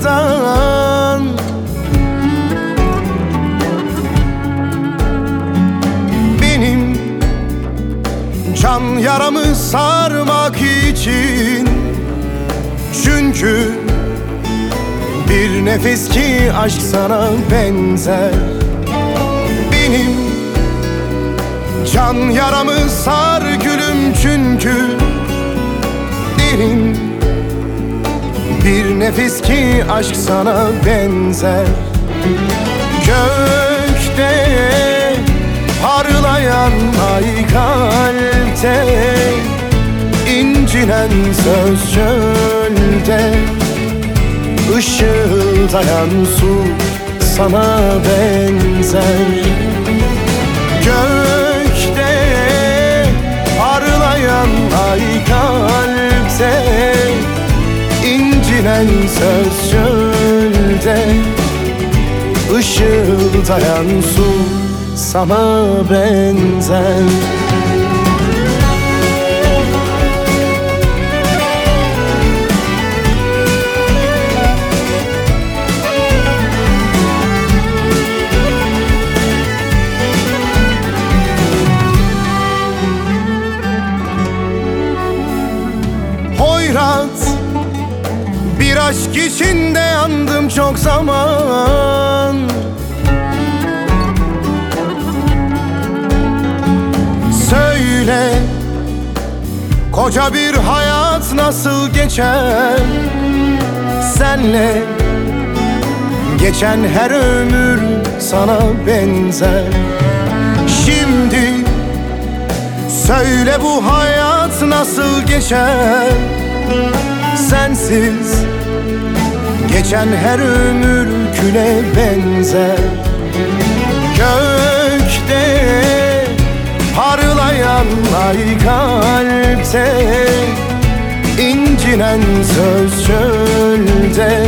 zaman Benim can yaramı sarmak için Çünkü bir nefes ki aşk sana benzer. Benim can yaramı sar gülüm bir nefes ki aşk sana benzer. Gökte parlayan ay kalpte incinen söz çölde Işıldayan su sana benzer incinen söz çölde Işıldayan su sana benzer. Hoyrat Bir aşk içinde yandım çok zaman. Söyle Koca bir hayat nasıl geçer? Senle Geçen her ömür sana benzer. Şimdi Söyle bu hayat nasıl geçer? Sensiz Geçen her ömür küle benzer. Gökte Parlayan ay kalpte incinen söz çölde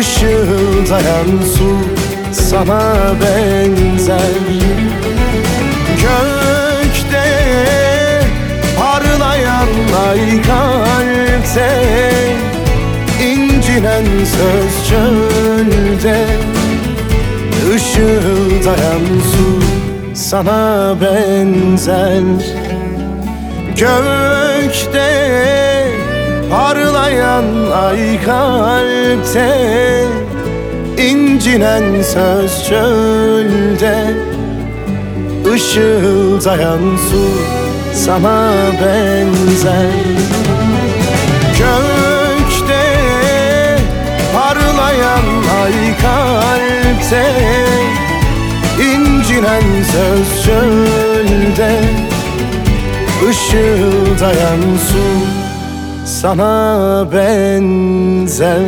Işıldayan su sana benzer. Gökte parlayan ay kalpte incinen söz çölde Işıldayan su sana benzer. Gökte parlayan ay kalpte incinen söz çölde Işıldayan su sana benzer incinen söz çölde Işıldayan su sana benzer